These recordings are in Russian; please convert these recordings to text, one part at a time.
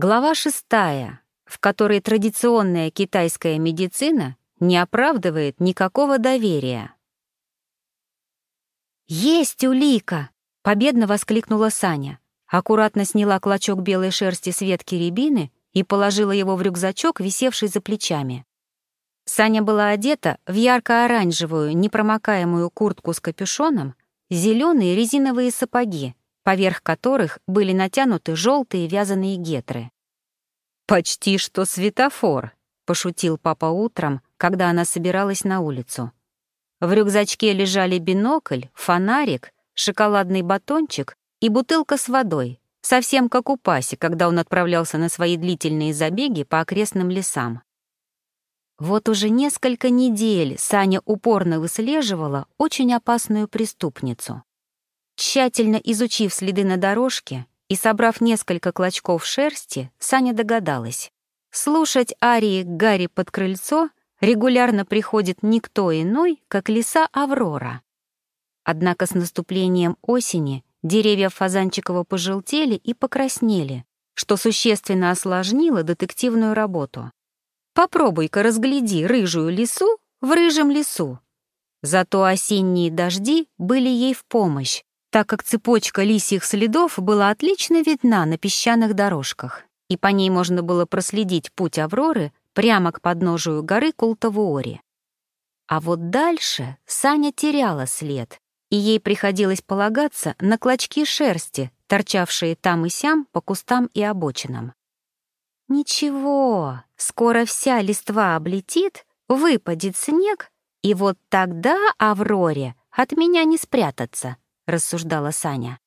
Глава шестая, в которой традиционная китайская медицина не оправдывает никакого доверия. «Есть улика!» — победно воскликнула Саня. Аккуратно сняла клочок белой шерсти с ветки рябины и положила его в рюкзачок, висевший за плечами. Саня была одета в ярко-оранжевую, непромокаемую куртку с капюшоном, зеленые резиновые сапоги, поверх которых были натянуты желтые вязаные гетры. «Почти что светофор», — пошутил папа утром, когда она собиралась на улицу. В рюкзачке лежали бинокль, фонарик, шоколадный батончик и бутылка с водой, совсем как у Паси, когда он отправлялся на свои длительные забеги по окрестным лесам. Вот уже несколько недель Саня упорно выслеживала очень опасную преступницу. Тщательно изучив следы на дорожке и собрав несколько клочков шерсти, Саня догадалась. Слушать арии Гарри под крыльцо регулярно приходит никто иной, как лиса Аврора. Однако с наступлением осени деревья Фазанчикова пожелтели и покраснели, что существенно осложнило детективную работу. Попробуй-ка разгляди рыжую лису в рыжем лесу. Зато осенние дожди были ей в помощь, так как цепочка лисьих следов была отлично видна на песчаных дорожках, и по ней можно было проследить путь Авроры прямо к подножию горы Култавуори. А вот дальше Саня теряла след, и ей приходилось полагаться на клочки шерсти, торчавшие там и сям по кустам и обочинам. Ничего, скоро вся листва облетит, выпадет снег, и вот тогда Авроре от меня не спрятаться, рассуждала Саня.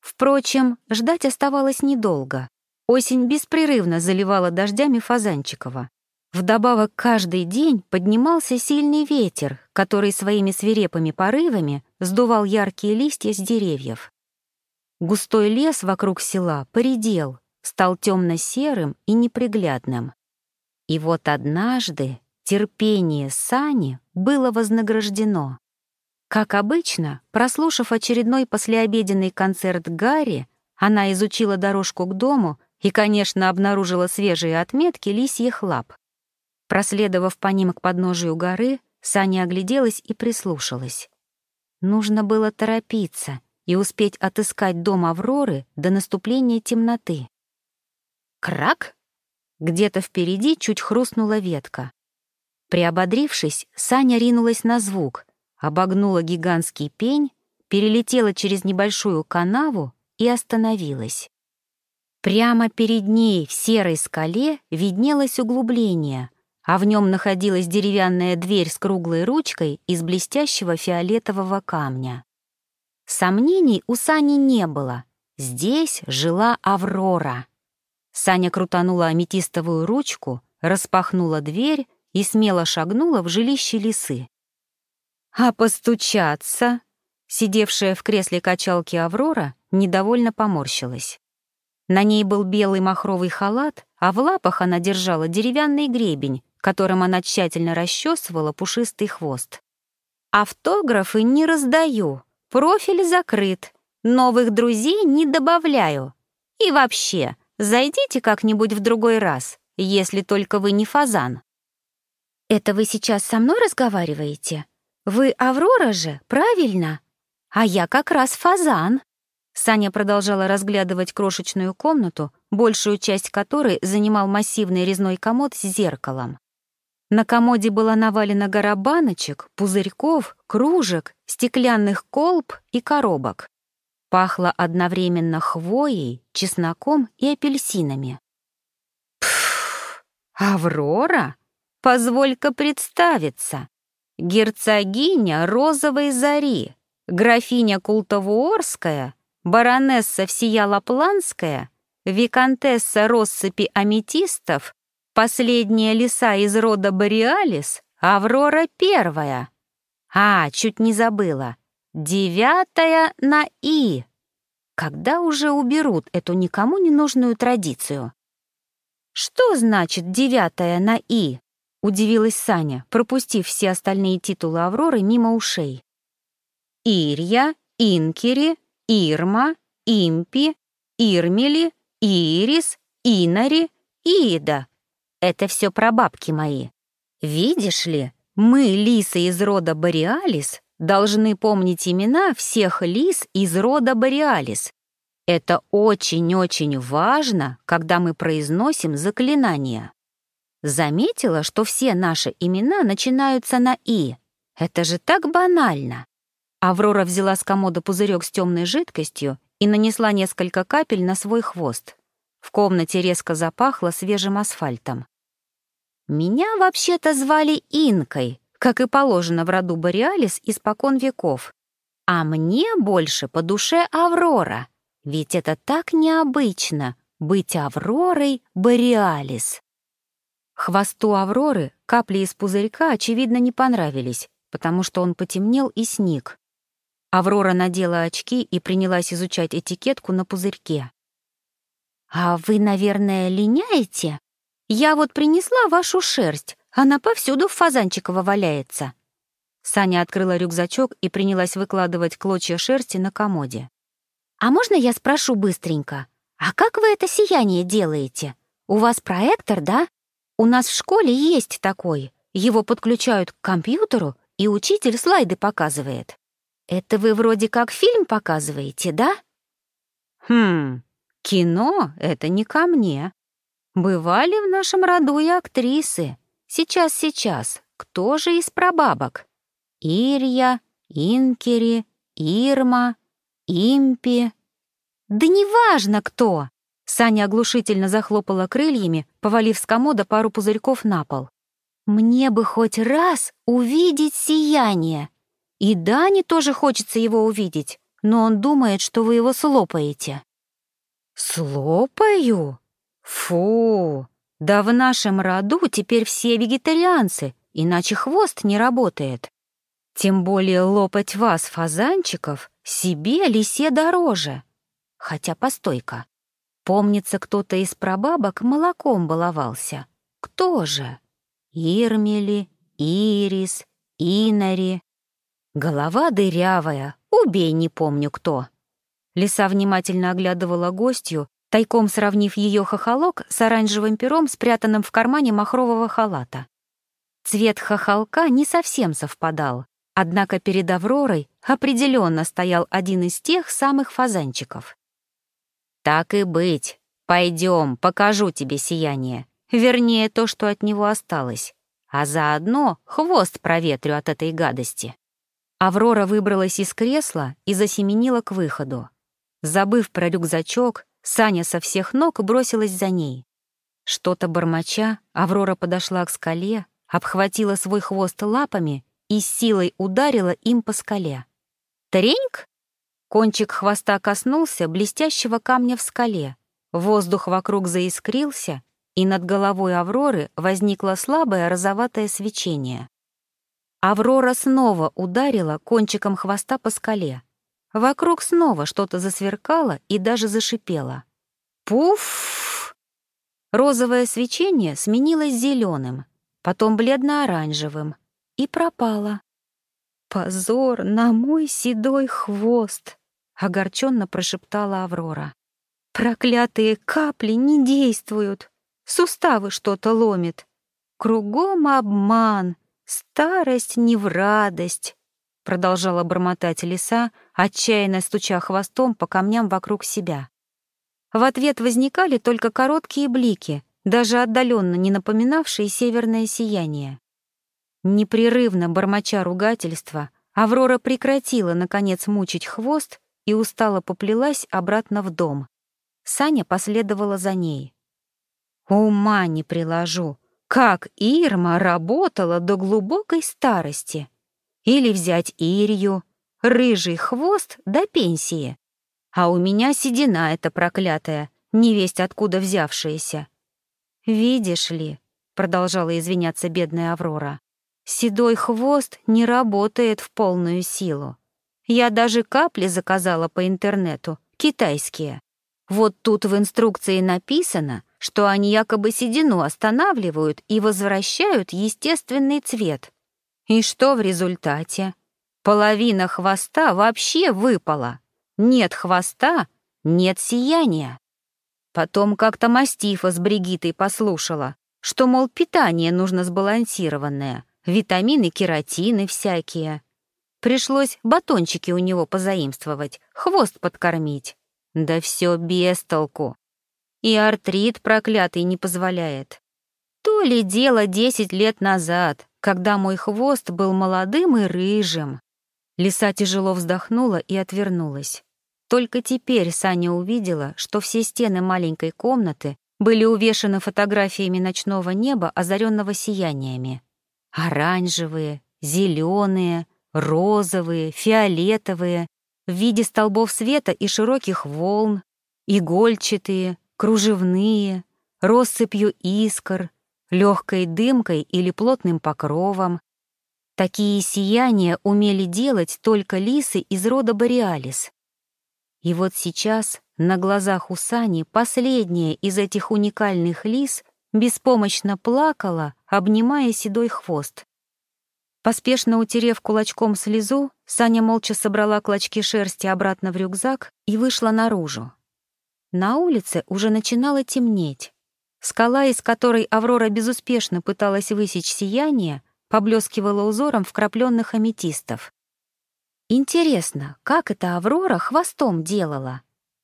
Впрочем, ждать оставалось недолго. Осень беспрерывно заливала дождями Фазанчикова. Вдобавок каждый день поднимался сильный ветер, который своими свирепыми порывами сдувал яркие листья с деревьев. Густой лес вокруг села поредел, стал темно-серым и неприглядным. И вот однажды терпение Сани было вознаграждено. Как обычно, прослушав очередной послеобеденный концерт Гарри, она изучила дорожку к дому и, конечно, обнаружила свежие отметки лисьих лап. Проследовав по ним к подножию горы, Саня огляделась и прислушалась. Нужно было торопиться и успеть отыскать дом Авроры до наступления темноты. Крак! Где-то впереди чуть хрустнула ветка. Приободрившись, Саня ринулась на звук, обогнула гигантский пень, перелетела через небольшую канаву и остановилась. Прямо перед ней в серой скале виднелось углубление, а в нем находилась деревянная дверь с круглой ручкой из блестящего фиолетового камня. Сомнений у Сани не было. Здесь жила Аврора. Саня крутанула аметистовую ручку, распахнула дверь и смело шагнула в жилище лисы. «А постучаться?» Сидевшая в кресле качалки Аврора недовольно поморщилась. На ней был белый махровый халат, а в лапах она держала деревянный гребень, которым она тщательно расчесывала пушистый хвост. «Автографы не раздаю, профиль закрыт, новых друзей не добавляю. И вообще, Зайдите как-нибудь в другой раз, если только вы не фазан». «Это вы сейчас со мной разговариваете? Вы Аврора же, правильно? А я как раз фазан». Саня продолжала разглядывать крошечную комнату, большую часть которой занимал массивный резной комод с зеркалом. На комоде была навалена гора баночек, пузырьков, кружек, стеклянных колб и коробок. Пахло одновременно хвоей, чесноком и апельсинами. Пф, Аврора? Позволь-ка представиться. Герцогиня Розовой Зари, графиня Култовуорская, баронесса всея Лапландская, виконтесса россыпи аметистов, последняя лиса из рода Бориалис, Аврора Первая. А, чуть не забыла. Девятая на «и». Когда уже уберут эту никому не нужную традицию? «Что значит девятая на «и»?» — удивилась Саня, пропустив все остальные титулы Авроры мимо ушей. «Ирья», «Инкери», «Ирма», «Импи», «Ирмели», «Ирис», Инари, Ида. Это все прабабки мои. Видишь ли, мы, лисы из рода Бориалис, должны помнить имена всех лис из рода Бориалис. Это очень-очень важно, когда мы произносим заклинания. Заметила, что все наши имена начинаются на «и». Это же так банально. Аврора взяла с комода пузырек с темной жидкостью и нанесла несколько капель на свой хвост. В комнате резко запахло свежим асфальтом. Меня вообще-то звали Инкой, как и положено в роду Бориалис испокон веков. А мне больше по душе Аврора, ведь это так необычно — быть Авророй Бориалис. Хвосту Авроры капли из пузырька, очевидно, не понравились, потому что он потемнел и сник. Аврора надела очки и принялась изучать этикетку на пузырьке. «А вы, наверное, линяете?» Я вот принесла вашу шерсть, она повсюду в Фазанчиково валяется». Саня открыла рюкзачок и принялась выкладывать клочья шерсти на комоде. «А можно я спрошу быстренько? А как вы это сияние делаете? У вас проектор, да? У нас в школе есть такой. Его подключают к компьютеру, и учитель слайды показывает. Это вы вроде как фильм показываете, да?» «Хм, кино — это не ко мне», Бывали в нашем роду и актрисы. Сейчас-сейчас, кто же из прабабок? Ирья, Инкери, Ирма, Импи. Да неважно кто! Саня оглушительно захлопала крыльями, повалив с комода пару пузырьков на пол. «Мне бы хоть раз увидеть сияние. И Дане тоже хочется его увидеть, но он думает, что вы его слопаете». «Слопаю?» Фу, да в нашем роду теперь все вегетарианцы, иначе хвост не работает. Тем более лопать вас, фазанчиков, себе лисе дороже. Хотя постойка. Помнится, кто-то из прабабок молоком баловался. Кто же? Ирмели, Ирис, Инари. Голова дырявая, убей, не помню кто. Лиса внимательно оглядывала гостью, тайком сравнив ее хохолок с оранжевым пером, спрятанным в кармане махрового халата. Цвет хохолка не совсем совпадал, однако перед Авророй определенно стоял один из тех самых фазанчиков. «Так и быть, пойдем, покажу тебе сияние, вернее, то, что от него осталось, а заодно хвост проветрю от этой гадости». Аврора выбралась из кресла и засеменила к выходу. Забыв про рюкзачок, Саня со всех ног бросилась за ней. Что-то бормоча, Аврора подошла к скале, обхватила свой хвост лапами и силой ударила им по скале. «Треньк!» Кончик хвоста коснулся блестящего камня в скале. Воздух вокруг заискрился, и над головой Авроры возникло слабое розоватое свечение. Аврора снова ударила кончиком хвоста по скале. Вокруг снова что-то засверкало и даже зашипело. Пуф! Розовое свечение сменилось зеленым, потом бледно-оранжевым и пропало. «Позор на мой седой хвост!» — огорченно прошептала Аврора. «Проклятые капли не действуют, суставы что-то ломит. Кругом обман, старость не в радость продолжала бормотать лиса, отчаянно стуча хвостом по камням вокруг себя. В ответ возникали только короткие блики, даже отдаленно не напоминавшие северное сияние. Непрерывно бормоча ругательства, Аврора прекратила, наконец, мучить хвост и устало поплелась обратно в дом. Саня последовала за ней. «Ума не приложу, как Ирма работала до глубокой старости!» Или взять Ирью, рыжий хвост до пенсии. А у меня седина эта проклятая, невесть откуда взявшаяся. «Видишь ли», — продолжала извиняться бедная Аврора, «седой хвост не работает в полную силу. Я даже капли заказала по интернету, китайские. Вот тут в инструкции написано, что они якобы седину останавливают и возвращают естественный цвет. И что в результате? Половина хвоста вообще выпала. Нет хвоста — нет сияния. Потом как-то мастифа с Бригитой послушала, что, мол, питание нужно сбалансированное, витамины, кератины всякие. Пришлось батончики у него позаимствовать, хвост подкормить. Да все без толку. И артрит проклятый не позволяет. То ли дело десять лет назад, когда мой хвост был молодым и рыжим. Лиса тяжело вздохнула и отвернулась. Только теперь Саня увидела, что все стены маленькой комнаты были увешаны фотографиями ночного неба, озаренного сияниями. Оранжевые, зеленые, розовые, фиолетовые, в виде столбов света и широких волн, игольчатые, кружевные, россыпью искр, легкой дымкой или плотным покровом. Такие сияния умели делать только лисы из рода Бореалис. И вот сейчас на глазах у Сани последняя из этих уникальных лис беспомощно плакала, обнимая седой хвост. Поспешно утерев кулачком слезу, Саня молча собрала клочки шерсти обратно в рюкзак и вышла наружу. На улице уже начинало темнеть. Скала, из которой Аврора безуспешно пыталась высечь сияние, поблескивала узором вкрапленных аметистов. Интересно, как это Аврора хвостом делала?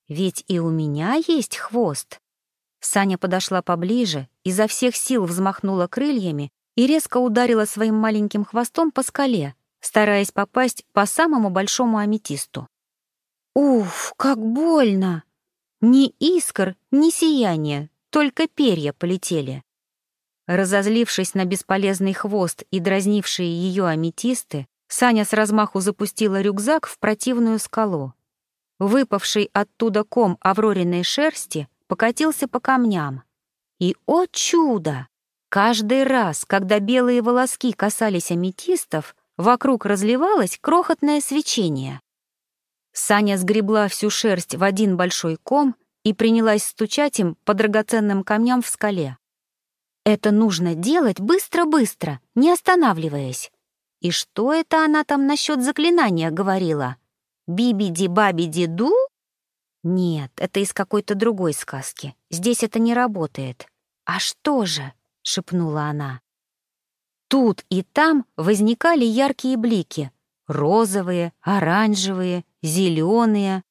Ведь и у меня есть хвост. Саня подошла поближе, изо всех сил взмахнула крыльями и резко ударила своим маленьким хвостом по скале, стараясь попасть по самому большому аметисту. Уф, как больно! Ни искр, ни сияния, только перья полетели. Разозлившись на бесполезный хвост и дразнившие ее аметисты, Саня с размаху запустила рюкзак в противную скалу. Выпавший оттуда ком аврориной шерсти покатился по камням. И, о чудо! Каждый раз, когда белые волоски касались аметистов, вокруг разливалось крохотное свечение. Саня сгребла всю шерсть в один большой ком и принялась стучать им по драгоценным камням в скале. Это нужно делать быстро-быстро, не останавливаясь. И что это она там насчет заклинания говорила? Бибиди-бабиди-ду? Нет, это из какой-то другой сказки. Здесь это не работает. А что же? — шепнула она. Тут и там возникали яркие блики — розовые, оранжевые, зеленые.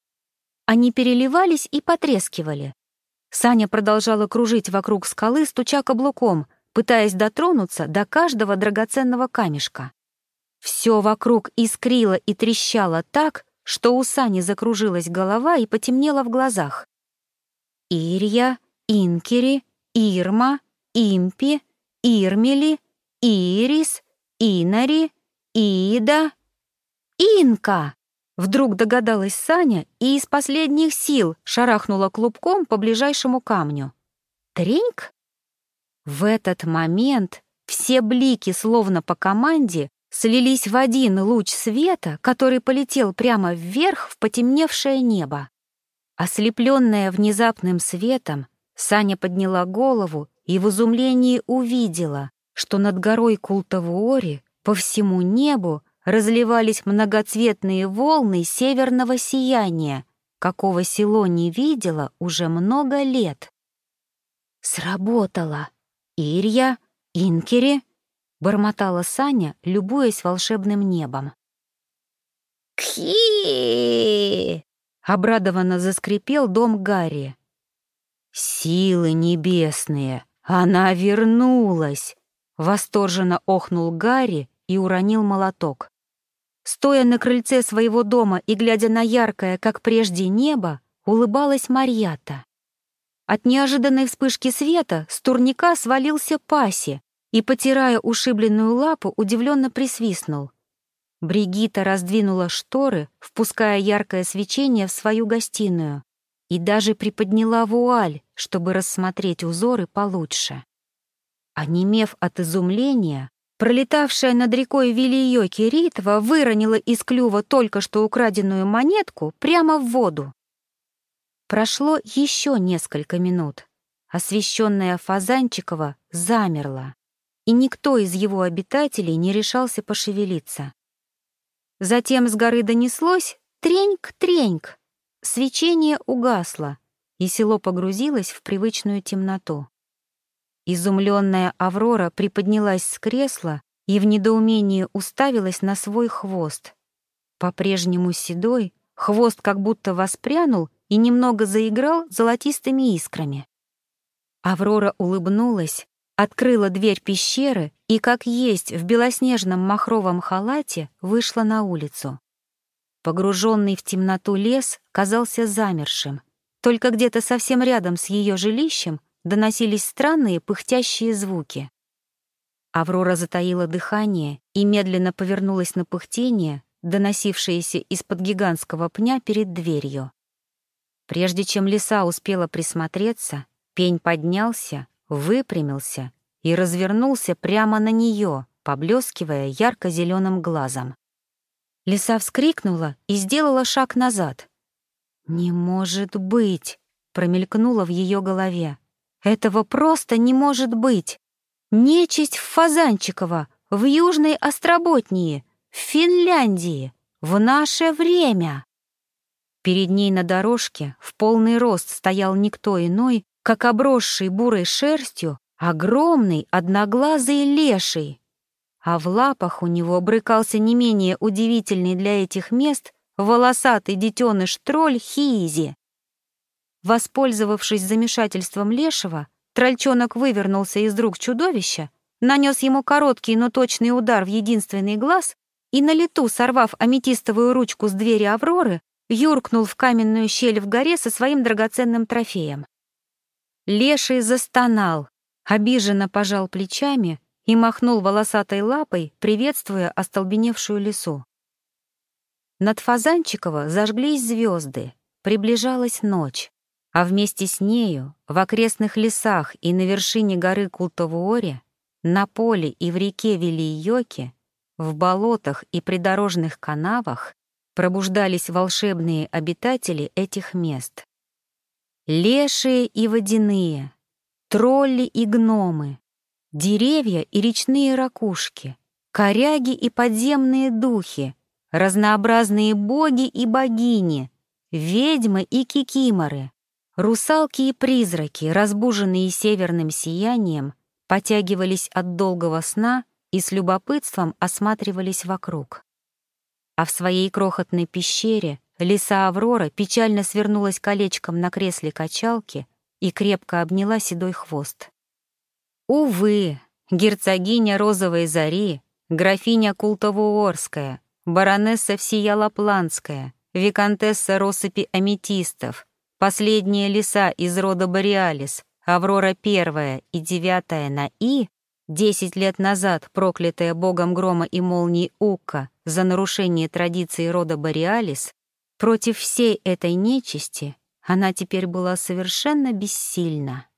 Они переливались и потрескивали. Саня продолжала кружить вокруг скалы, стуча каблуком, пытаясь дотронуться до каждого драгоценного камешка. Все вокруг искрило и трещало так, что у Сани закружилась голова и потемнело в глазах. Ирья, Инкери, Ирма, Импи, Ирмели, Ирис, Инари, Ида, Инка. Вдруг догадалась Саня и из последних сил шарахнула клубком по ближайшему камню. Треньк? В этот момент все блики, словно по команде, слились в один луч света, который полетел прямо вверх в потемневшее небо. Ослепленная внезапным светом, Саня подняла голову и в изумлении увидела, что над горой Култавуори по всему небу разливались многоцветные волны северного сияния, какого село не видело уже много лет. «Сработало! Ирья, Инкери!» — бормотала Саня, любуясь волшебным небом. «Кхи!» — обрадованно заскрипел дом Гарри. «Силы небесные!» «Она вернулась!» — восторженно охнул Гарри и уронил молоток. Стоя на крыльце своего дома и глядя на яркое, как прежде, небо, улыбалась Марьята. От неожиданной вспышки света с турника свалился Паси и, потирая ушибленную лапу, удивленно присвистнул. Бригита раздвинула шторы, впуская яркое свечение в свою гостиную и даже приподняла вуаль, чтобы рассмотреть узоры получше. Онемев от изумления, пролетавшая над рекой Вильёки Ритва выронила из клюва только что украденную монетку прямо в воду. Прошло еще несколько минут. Освещенная Фазанчикова замерла, и никто из его обитателей не решался пошевелиться. Затем с горы донеслось треньк-треньк, Свечение угасло, и село погрузилось в привычную темноту. Изумленная Аврора приподнялась с кресла и в недоумении уставилась на свой хвост. По-прежнему седой, хвост как будто воспрянул и немного заиграл золотистыми искрами. Аврора улыбнулась, открыла дверь пещеры и, как есть, в белоснежном махровом халате вышла на улицу. Погруженный в темноту лес казался замершим. Только где-то совсем рядом с ее жилищем доносились странные пыхтящие звуки. Аврора затаила дыхание и медленно повернулась на пыхтение, доносившееся из-под гигантского пня перед дверью. Прежде чем лиса успела присмотреться, пень поднялся, выпрямился и развернулся прямо на нее, поблескивая ярко-зеленым глазом. Лиса вскрикнула и сделала шаг назад. «Не может быть!» — промелькнуло в ее голове. «Этого просто не может быть! Нечисть в Фазанчиково, в Южной Остроботнии, в Финляндии, в наше время!» Перед ней на дорожке в полный рост стоял никто иной, как обросший бурой шерстью огромный одноглазый леший. А в лапах у него брыкался не менее удивительный для этих мест волосатый детеныш-тролль Хиизи. Воспользовавшись замешательством лешего, трольчонок вывернулся из рук чудовища, нанес ему короткий, но точный удар в единственный глаз и на лету, сорвав аметистовую ручку с двери Авроры, юркнул в каменную щель в горе со своим драгоценным трофеем. Леший застонал, обиженно пожал плечами и махнул волосатой лапой, приветствуя остолбеневшую лису. Над Фазанчикова зажглись звезды, приближалась ночь, а вместе с нею в окрестных лесах и на вершине горы Култовуоре, на поле и в реке Велийоке, в болотах и придорожных канавах пробуждались волшебные обитатели этих мест. Лешие и водяные, тролли и гномы, деревья и речные ракушки, коряги и подземные духи, разнообразные боги и богини, ведьмы и кикиморы, русалки и призраки, разбуженные северным сиянием, потягивались от долгого сна и с любопытством осматривались вокруг. А в своей крохотной пещере лиса Аврора печально свернулась колечком на кресле качалки и крепко обняла седой хвост. Увы, герцогиня Розовой Зари, графиня Култовуорская, баронесса всея Лапландская, виконтесса россыпи аметистов, последняя лиса из рода Бориалис, Аврора первая и девятая на И, десять лет назад проклятая богом грома и молнии Укка за нарушение традиции рода Бориалис, против всей этой нечисти она теперь была совершенно бессильна.